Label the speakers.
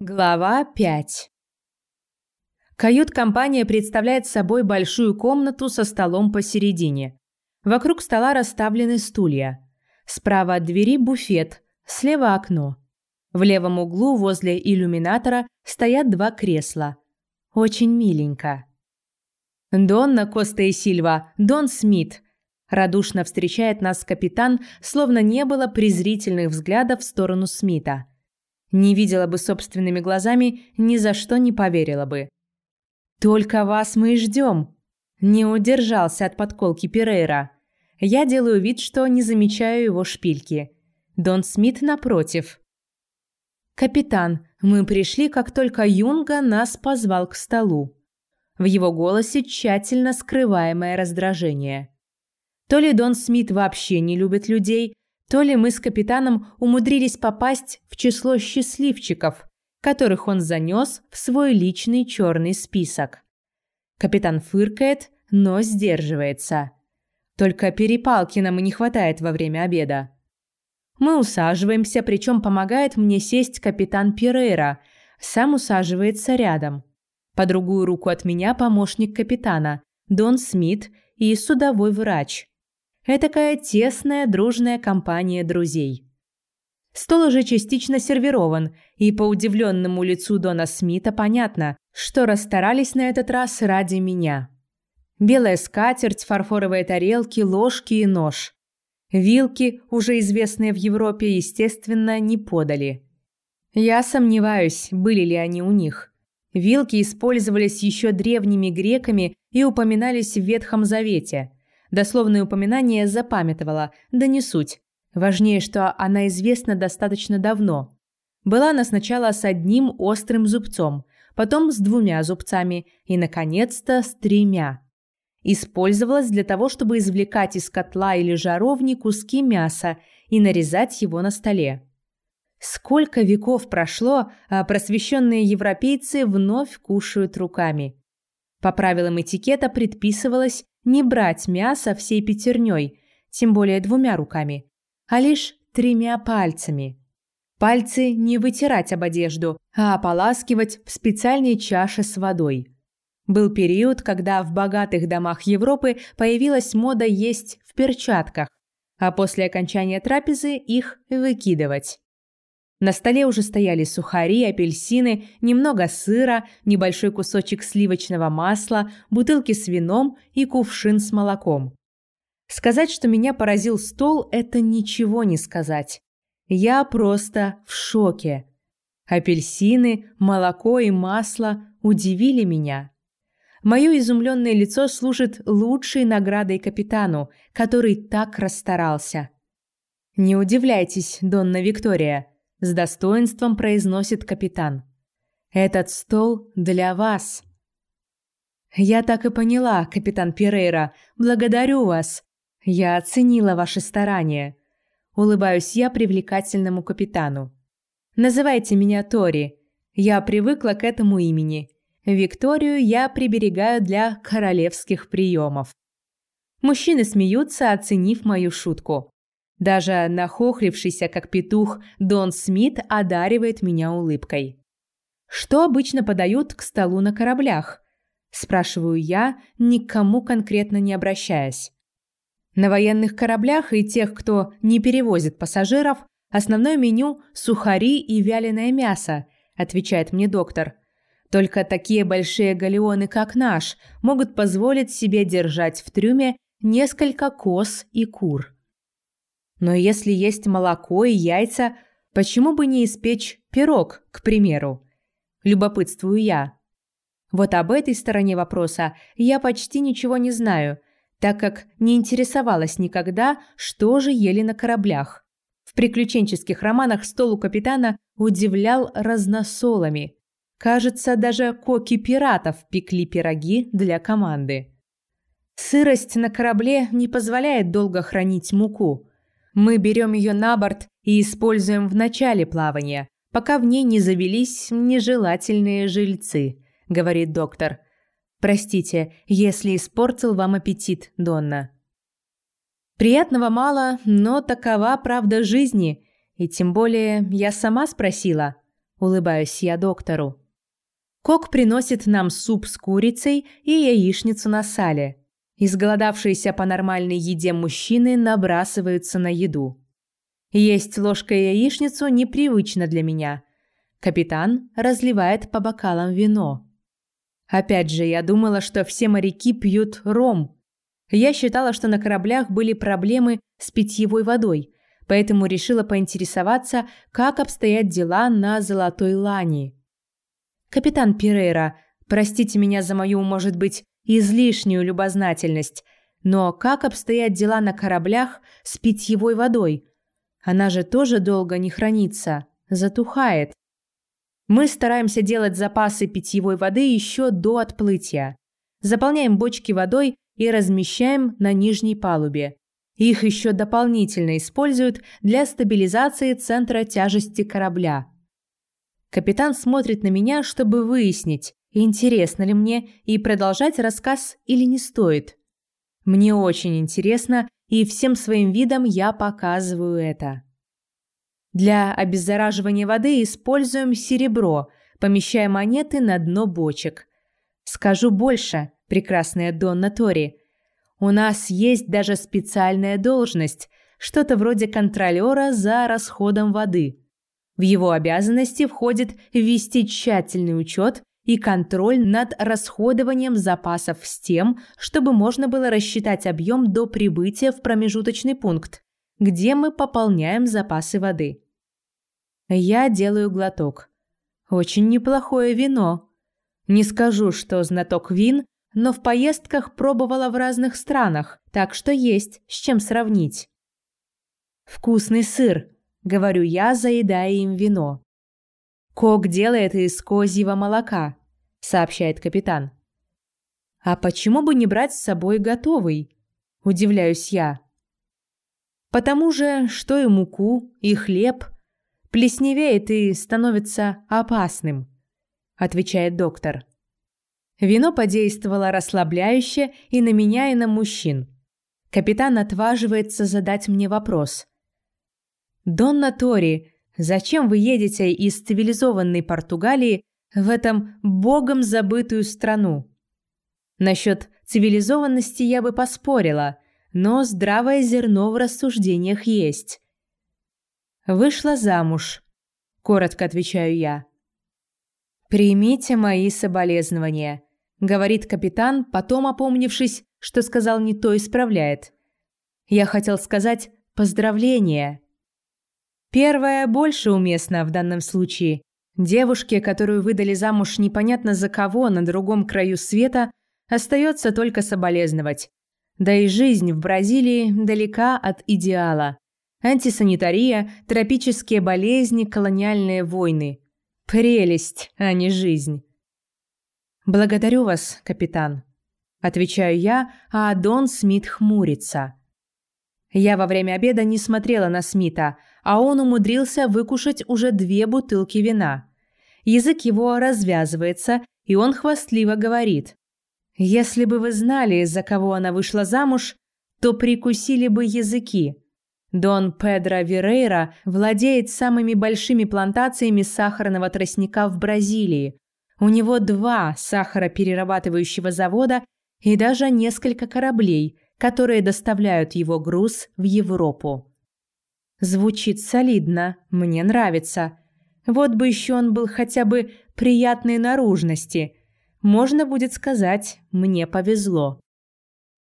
Speaker 1: Глава 5 Кают-компания представляет собой большую комнату со столом посередине. Вокруг стола расставлены стулья. Справа от двери буфет, слева окно. В левом углу возле иллюминатора стоят два кресла. Очень миленько. Донна Коста и Сильва, Дон Смит. Радушно встречает нас капитан, словно не было презрительных взглядов в сторону Смита. Не видела бы собственными глазами, ни за что не поверила бы. «Только вас мы и ждем!» Не удержался от подколки Перейра. Я делаю вид, что не замечаю его шпильки. Дон Смит напротив. «Капитан, мы пришли, как только Юнга нас позвал к столу». В его голосе тщательно скрываемое раздражение. То ли Дон Смит вообще не любит людей, то ли мы с капитаном умудрились попасть в число счастливчиков, которых он занес в свой личный черный список. Капитан фыркает, но сдерживается. Только перепалки нам и не хватает во время обеда. Мы усаживаемся, причем помогает мне сесть капитан Перейра, сам усаживается рядом. По другую руку от меня помощник капитана, Дон Смит и судовой врач. Этакая тесная, дружная компания друзей. Стол уже частично сервирован, и по удивленному лицу Дона Смита понятно, что расстарались на этот раз ради меня. Белая скатерть, фарфоровые тарелки, ложки и нож. Вилки, уже известные в Европе, естественно, не подали. Я сомневаюсь, были ли они у них. Вилки использовались еще древними греками и упоминались в Ветхом Завете – Дословное упоминание запамятовала, да не суть. Важнее, что она известна достаточно давно. Была она сначала с одним острым зубцом, потом с двумя зубцами и, наконец-то, с тремя. Использовалась для того, чтобы извлекать из котла или жаровни куски мяса и нарезать его на столе. Сколько веков прошло, а просвещенные европейцы вновь кушают руками. По правилам этикета предписывалось не брать мясо всей пятерней, тем более двумя руками, а лишь тремя пальцами. Пальцы не вытирать об одежду, а ополаскивать в специальной чаше с водой. Был период, когда в богатых домах Европы появилась мода есть в перчатках, а после окончания трапезы их выкидывать. На столе уже стояли сухари, апельсины, немного сыра, небольшой кусочек сливочного масла, бутылки с вином и кувшин с молоком. Сказать, что меня поразил стол, это ничего не сказать. Я просто в шоке. Апельсины, молоко и масло удивили меня. Мое изумленное лицо служит лучшей наградой капитану, который так расстарался. Не удивляйтесь, Донна Виктория с достоинством произносит капитан. Этот стол для вас. Я так и поняла, капитан Перейра. Благодарю вас. Я оценила ваши старания. Улыбаюсь я привлекательному капитану. Называйте меня Тори. Я привыкла к этому имени. Викторию я приберегаю для королевских приемов. Мужчины смеются, оценив мою шутку. Даже нахохлившийся, как петух, Дон Смит одаривает меня улыбкой. «Что обычно подают к столу на кораблях?» – спрашиваю я, никому конкретно не обращаясь. На военных кораблях и тех, кто не перевозит пассажиров, основное меню – сухари и вяленое мясо, отвечает мне доктор. Только такие большие галеоны, как наш, могут позволить себе держать в трюме несколько коз и кур. Но если есть молоко и яйца, почему бы не испечь пирог, к примеру? Любопытствую я. Вот об этой стороне вопроса я почти ничего не знаю, так как не интересовалась никогда, что же ели на кораблях. В приключенческих романах стол у капитана удивлял разносолами. Кажется, даже коки пиратов пекли пироги для команды. Сырость на корабле не позволяет долго хранить муку – мы берем ее на борт и используем в начале плавания, пока в ней не завелись нежелательные жильцы, говорит доктор. Простите, если испортил вам аппетит, Донна. Приятного мало, но такова правда жизни, и тем более я сама спросила. улыбаюсь я доктору. Кок приносит нам суп с курицей и яичницу на сале. Изголодавшиеся по нормальной еде мужчины набрасываются на еду. Есть ложкой яичницу непривычно для меня. Капитан разливает по бокалам вино. Опять же, я думала, что все моряки пьют ром. Я считала, что на кораблях были проблемы с питьевой водой, поэтому решила поинтересоваться, как обстоят дела на Золотой Лани. Капитан Пирейра, простите меня за мою, может быть, излишнюю любознательность, но как обстоят дела на кораблях с питьевой водой? Она же тоже долго не хранится, затухает. Мы стараемся делать запасы питьевой воды еще до отплытия. Заполняем бочки водой и размещаем на нижней палубе. Их еще дополнительно используют для стабилизации центра тяжести корабля. Капитан смотрит на меня, чтобы выяснить, интересно ли мне и продолжать рассказ или не стоит. Мне очень интересно, и всем своим видом я показываю это. Для обеззараживания воды используем серебро, помещая монеты на дно бочек. Скажу больше, прекрасная Донна Тори. У нас есть даже специальная должность, что-то вроде контролера за расходом воды. В его обязанности входит вести тщательный учет и контроль над расходованием запасов с тем, чтобы можно было рассчитать объем до прибытия в промежуточный пункт, где мы пополняем запасы воды. Я делаю глоток. Очень неплохое вино. Не скажу, что знаток вин, но в поездках пробовала в разных странах, так что есть с чем сравнить. Вкусный сыр, говорю я, заедая им вино. Кок делает из козьего молока, сообщает капитан. А почему бы не брать с собой готовый? Удивляюсь я. Потому же, что и муку, и хлеб плесневеет и становится опасным, отвечает доктор. Вино подействовало расслабляюще и на меня, и на мужчин. Капитан отваживается задать мне вопрос. «Донна Тори, зачем вы едете из цивилизованной Португалии в этом богом забытую страну?» Насчет цивилизованности я бы поспорила, но здравое зерно в рассуждениях есть. «Вышла замуж», – коротко отвечаю я. «Примите мои соболезнования», – говорит капитан, потом, опомнившись, что сказал не то, исправляет. Я хотел сказать «поздравления». Первое больше уместно в данном случае. Девушке, которую выдали замуж непонятно за кого на другом краю света, остается только соболезновать. Да и жизнь в Бразилии далека от идеала. Антисанитария, тропические болезни, колониальные войны. Прелесть, а не жизнь. Благодарю вас, капитан. Отвечаю я, а Дон Смит хмурится. Я во время обеда не смотрела на Смита, а он умудрился выкушать уже две бутылки вина. Язык его развязывается, и он хвастливо говорит. «Если бы вы знали, за кого она вышла замуж, то прикусили бы языки. Дон Педро Вирейра владеет самыми большими плантациями сахарного тростника в Бразилии. У него два сахароперерабатывающего завода и даже несколько кораблей, которые доставляют его груз в Европу. Звучит солидно, мне нравится. Вот бы еще он был хотя бы приятной наружности. Можно будет сказать, мне повезло.